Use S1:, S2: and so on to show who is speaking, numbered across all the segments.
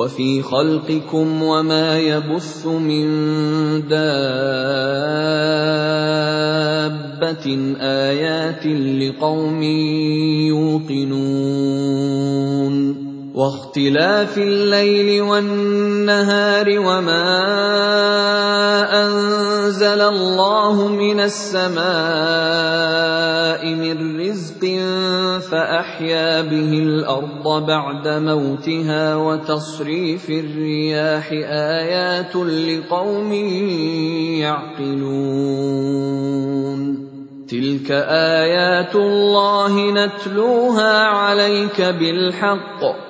S1: وَفِي خَلْقِكُمْ وَمَا يَبُثُّ مِن دَابَّةٍ آيَاتٍ لِّقَوْمٍ يُوقِنُونَ وَاخْتِلَافِ اللَّيْلِ وَالنَّهَارِ وَمَا أَنزَلَ اللَّهُ مِنَ السَّمَاءِ مِن رِّزْقٍ فَأَحْيَا بِهِ الْأَرْضَ بَعْدَ مَوْتِهَا وَتَصْرِيفِ الرِّيَاحِ آيَاتٌ لِّقَوْمٍ يَعْقِلُونَ تِلْكَ آيَاتُ اللَّهِ نَتْلُوهَا عَلَيْكَ بِالْحَقِّ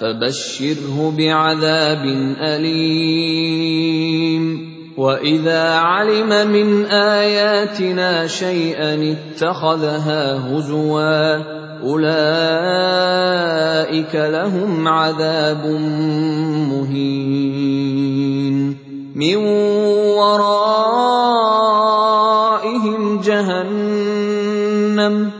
S1: فبشره بعذاب أليم وإذا علم من آياتنا شيئا اتخذها هزوا أولئك لهم عذاب مهين من ورائهم جهنم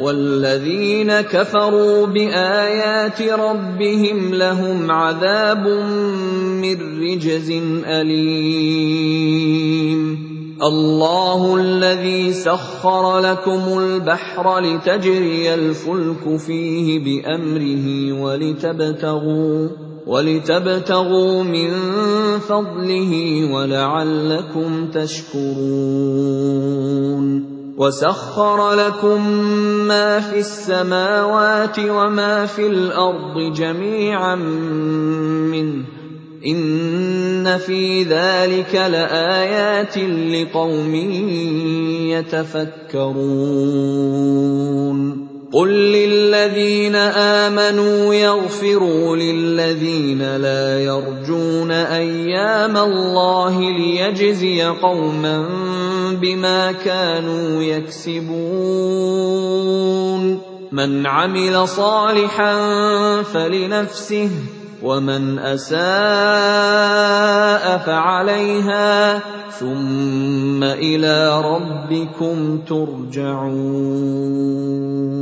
S1: والذين كفروا بايات ربهم لهم عذاب من رجز اليم الله الذي سخر لكم البحر لتجري الفلك فيه بامره ولتبتغوا ولتبتغوا من فضله ولعلكم تشكرون وسخر لكم ما في السماوات وما في الارض جميعا منه ان في ذلك لايات لقوم يتفكرون قل للذين امنوا يغفروا للذين لا يرجون ايام الله ليجزي قوما بما كانوا يكسبون من عمل صالحا فلنفسه ومن اساء فعليها ثم الى ربكم ترجعون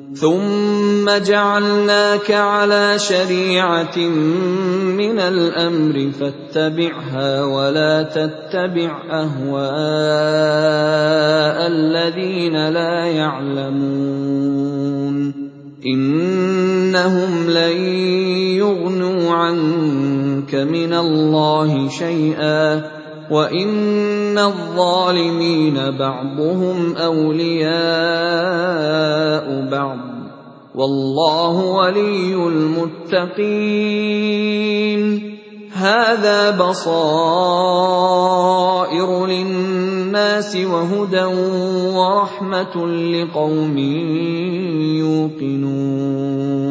S1: ثم جعلناك على شريعه من الامر فاتبعها ولا تتبع اهواء الذين لا يعلمون انهم لن يغنوا عنك من الله شيئا وان الظالمين بعضهم اولياء وَاللَّهُ وَلِيُّ الْمُتَّقِينَ هذا بصائر للناس وهدى ورحمة لقوم يوقنون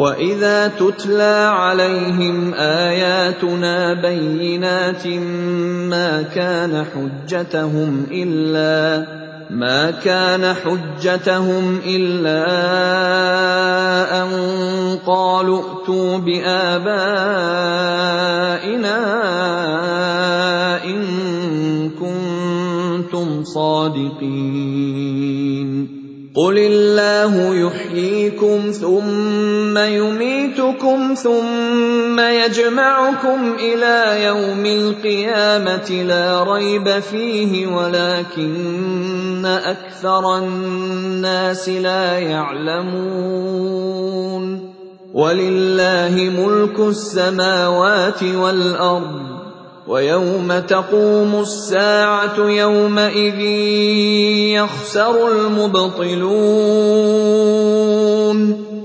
S1: واذا تتلى عليهم اياتنا بينات ما كان حجتهم الا ما كان حجتهم الا ان قالوا ائتوا بابائنا ان كنتم صادقين قل الله يحييكم ثم ثُمَّ يُمِيتُكُمْ ثُمَّ يَجْمَعُكُمْ إِلَىٰ يَوْمِ الْقِيَامَةِ لَا رَيْبَ فِيهِ وَلَٰكِنَّ أَكْثَرَ النَّاسِ لَا يَعْلَمُونَ وَلِلَّهِ مُلْكُ السَّمَاوَاتِ وَالْأَرْضِ ۚ وَيَوْمَ تَقُومُ السَّاعَةُ يَوْمَئِذٍ يَخْسَرُ الْمُبْطِلُونَ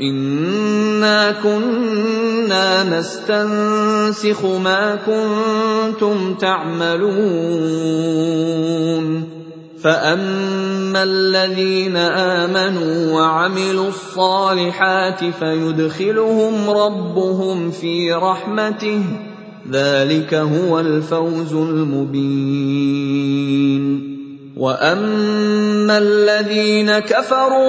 S1: إِنَّا كُنَّا نَسْتَنسِخُ مَا كُنتُمْ تَعْمَلُونَ فَأَمَّا الَّذِينَ آمَنُوا وَعَمِلُوا الصَّالِحَاتِ فَيُدْخِلُهُمْ رَبُّهُمْ فِي رَحْمَتِهِ ۚ ذَٰلِكَ هُوَ الْفَوْزُ الْمُبِينُ وَأَمَّا الَّذِينَ كَفَرُوا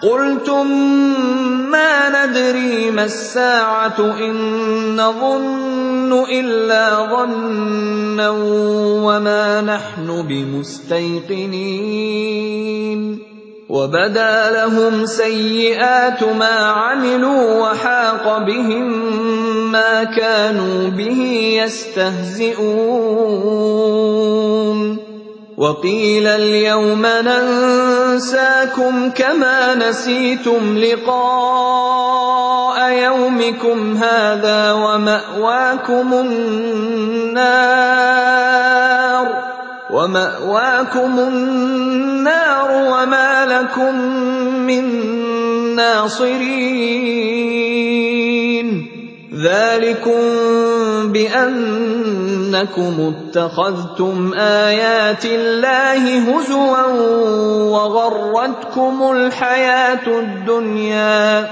S1: قُلْتُم مَّا نَدْرِي مَا السَّاعَةُ إِن نَّظُنُّ إِلَّا ظَنًّا وَمَا نَحْنُ بِمُسْتَيْقِنِينَ وَبَدَا لَهُمْ سَيِّئَاتُ مَا عَمِلُوا وَحَاقَ بِهِم مَّا كَانُوا بِهِ يَسْتَهْزِئُونَ وَقِيلَ الْيَوْمَ نَنسَاكُمْ كَمَا نَسِيتُمْ لِقَاءَ يَوْمِكُمْ هَٰذَا وَمَأْوَاكُمُ النَّارُ وَمَا لَكُم مِّن نَّاصِرِينَ ذَٰلِكُم بِأَنَّكُمُ اتَّخَذْتُمْ آيَاتِ اللَّهِ هُزُوًا وَغَرَّتْكُمُ الْحَيَاةُ الدُّنْيَا ۖ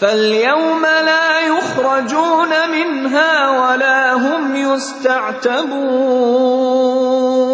S1: فَالْيَوْمَ لَا يُخْرَجُونَ مِنْهَا وَلَا هُمْ يُسْتَعْتَبُونَ